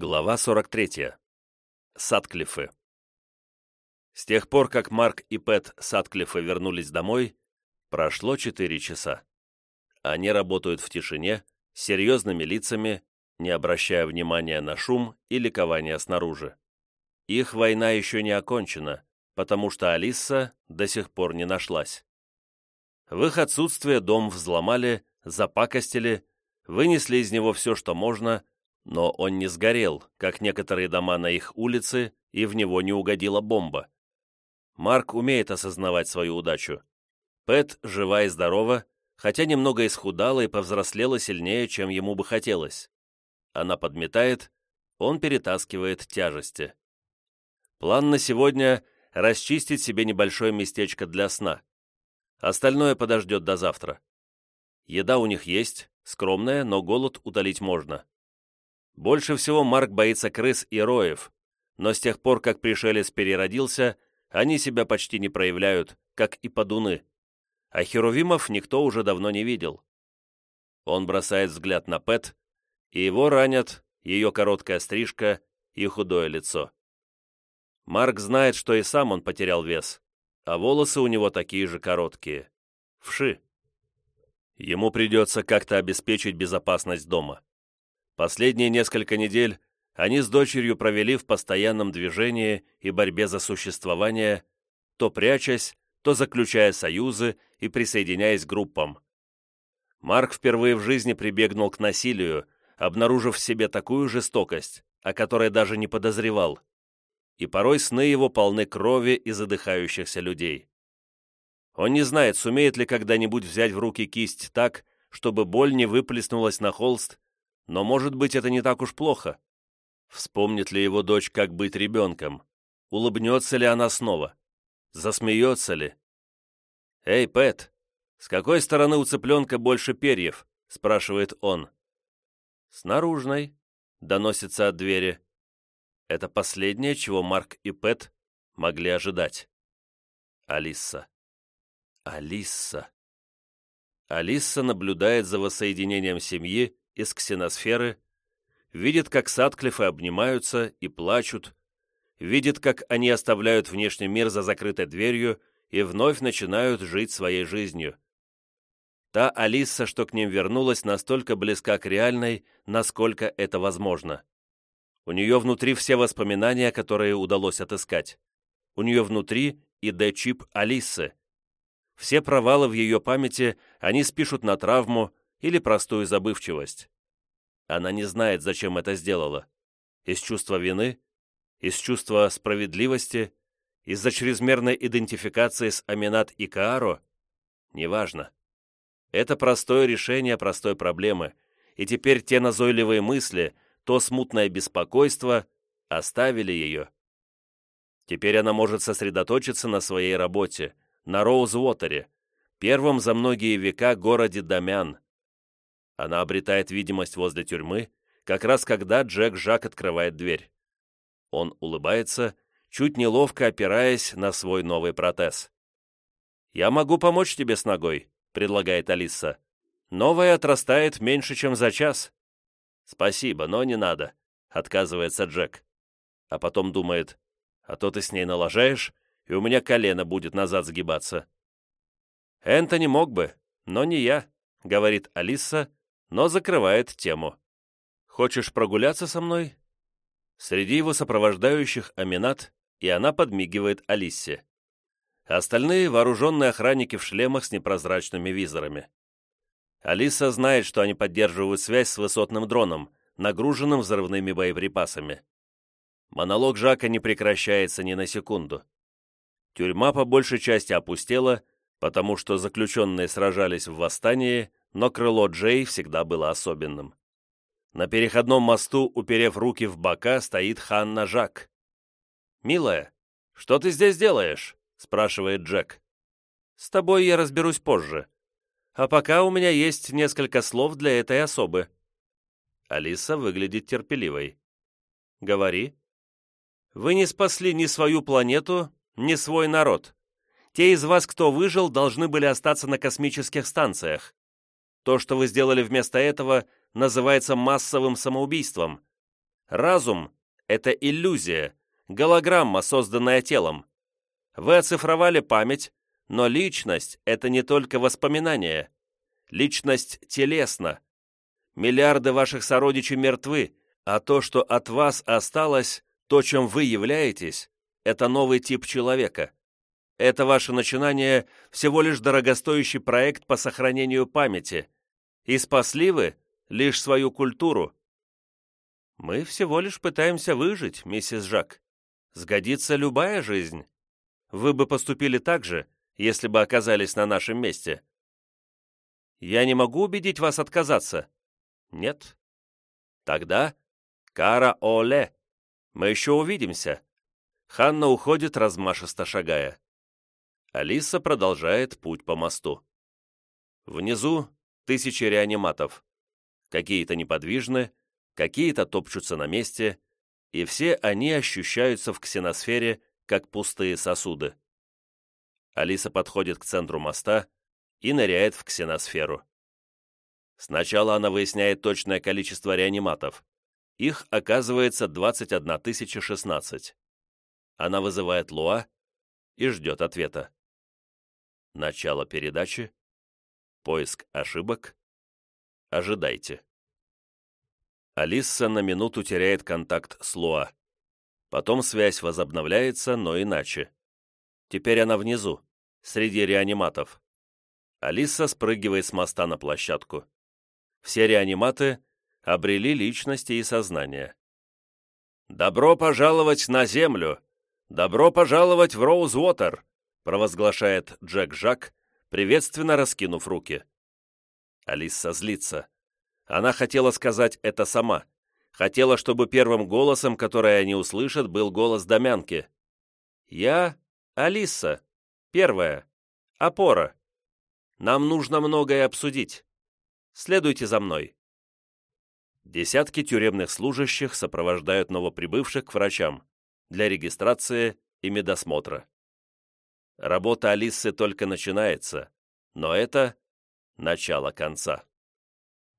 Глава 43. Садклифы. С тех пор, как Марк и Пэт Садклифы вернулись домой, прошло 4 часа. Они работают в тишине, с серьезными лицами, не обращая внимания на шум и ликование снаружи. Их война еще не окончена, потому что Алиса до сих пор не нашлась. В их отсутствие дом взломали, запакостили, вынесли из него все, что можно, но он не сгорел, как некоторые дома на их улице, и в него не угодила бомба. Марк умеет осознавать свою удачу. Пэт жива и здорова, хотя немного исхудала и повзрослела сильнее, чем ему бы хотелось. Она подметает, он перетаскивает тяжести. План на сегодня — расчистить себе небольшое местечко для сна. Остальное подождет до завтра. Еда у них есть, скромная, но голод утолить можно. Больше всего Марк боится крыс и роев, но с тех пор, как пришелец переродился, они себя почти не проявляют, как и подуны. А херувимов никто уже давно не видел. Он бросает взгляд на Пэт, и его ранят ее короткая стрижка и худое лицо. Марк знает, что и сам он потерял вес, а волосы у него такие же короткие. Вши. Ему придется как-то обеспечить безопасность дома. Последние несколько недель они с дочерью провели в постоянном движении и борьбе за существование, то прячась, то заключая союзы и присоединяясь к группам. Марк впервые в жизни прибегнул к насилию, обнаружив в себе такую жестокость, о которой даже не подозревал. И порой сны его полны крови и задыхающихся людей. Он не знает, сумеет ли когда-нибудь взять в руки кисть так, чтобы боль не выплеснулась на холст но, может быть, это не так уж плохо. Вспомнит ли его дочь, как быть ребенком? Улыбнется ли она снова? Засмеется ли? «Эй, Пэт, с какой стороны у цыпленка больше перьев?» — спрашивает он. «С наружной», — доносится от двери. Это последнее, чего Марк и Пэт могли ожидать. Алиса. Алиса. Алиса наблюдает за воссоединением семьи из ксеносферы, видит, как Садклифы обнимаются и плачут, видит, как они оставляют внешний мир за закрытой дверью и вновь начинают жить своей жизнью. Та Алиса, что к ним вернулась, настолько близка к реальной, насколько это возможно. У нее внутри все воспоминания, которые удалось отыскать. У нее внутри и Д-чип Алисы. Все провалы в ее памяти они спишут на травму, или простую забывчивость. Она не знает, зачем это сделала. Из чувства вины, из чувства справедливости, из-за чрезмерной идентификации с Аминат и Кааро? Неважно. Это простое решение простой проблемы, и теперь те назойливые мысли, то смутное беспокойство оставили ее. Теперь она может сосредоточиться на своей работе, на Роузвотере, первом за многие века городе Дамян, она обретает видимость возле тюрьмы, как раз когда Джек Жак открывает дверь. Он улыбается, чуть неловко опираясь на свой новый протез. «Я могу помочь тебе с ногой», — предлагает Алиса. «Новая отрастает меньше, чем за час». «Спасибо, но не надо», — отказывается Джек. А потом думает, «А то ты с ней налажаешь, и у меня колено будет назад сгибаться». «Энтони мог бы, но не я», — говорит Алиса, но закрывает тему. «Хочешь прогуляться со мной?» Среди его сопровождающих Аминат, и она подмигивает Алисе. Остальные — вооруженные охранники в шлемах с непрозрачными визорами. Алиса знает, что они поддерживают связь с высотным дроном, нагруженным взрывными боеприпасами. Монолог Жака не прекращается ни на секунду. Тюрьма по большей части опустела, потому что заключенные сражались в восстании, но крыло Джей всегда было особенным. На переходном мосту, уперев руки в бока, стоит Ханна Жак. «Милая, что ты здесь делаешь?» — спрашивает Джек. «С тобой я разберусь позже. А пока у меня есть несколько слов для этой особы». Алиса выглядит терпеливой. «Говори». «Вы не спасли ни свою планету, ни свой народ. Те из вас, кто выжил, должны были остаться на космических станциях. То, что вы сделали вместо этого, называется массовым самоубийством. Разум — это иллюзия, голограмма, созданная телом. Вы оцифровали память, но личность — это не только воспоминания. Личность телесна. Миллиарды ваших сородичей мертвы, а то, что от вас осталось, то, чем вы являетесь, это новый тип человека. Это ваше начинание всего лишь дорогостоящий проект по сохранению памяти. И спасли вы лишь свою культуру. Мы всего лишь пытаемся выжить, миссис Жак. Сгодится любая жизнь. Вы бы поступили так же, если бы оказались на нашем месте. Я не могу убедить вас отказаться. Нет. Тогда кара оле. Мы еще увидимся. Ханна уходит, размашисто шагая. Алиса продолжает путь по мосту. Внизу тысячи реаниматов. Какие-то неподвижны, какие-то топчутся на месте, и все они ощущаются в ксеносфере, как пустые сосуды. Алиса подходит к центру моста и ныряет в ксеносферу. Сначала она выясняет точное количество реаниматов. Их оказывается 21 016. Она вызывает Луа и ждет ответа. Начало передачи. Поиск ошибок. Ожидайте. Алиса на минуту теряет контакт с Луа. Потом связь возобновляется, но иначе. Теперь она внизу, среди реаниматов. Алиса спрыгивает с моста на площадку. Все реаниматы обрели личности и сознание. «Добро пожаловать на Землю! Добро пожаловать в Роузвотер!» провозглашает Джек Жак, приветственно раскинув руки. Алиса злится. Она хотела сказать это сама. Хотела, чтобы первым голосом, который они услышат, был голос Домянки. «Я Алиса. Первая. Опора. Нам нужно многое обсудить. Следуйте за мной». Десятки тюремных служащих сопровождают новоприбывших к врачам для регистрации и медосмотра. Работа Алисы только начинается, но это начало конца.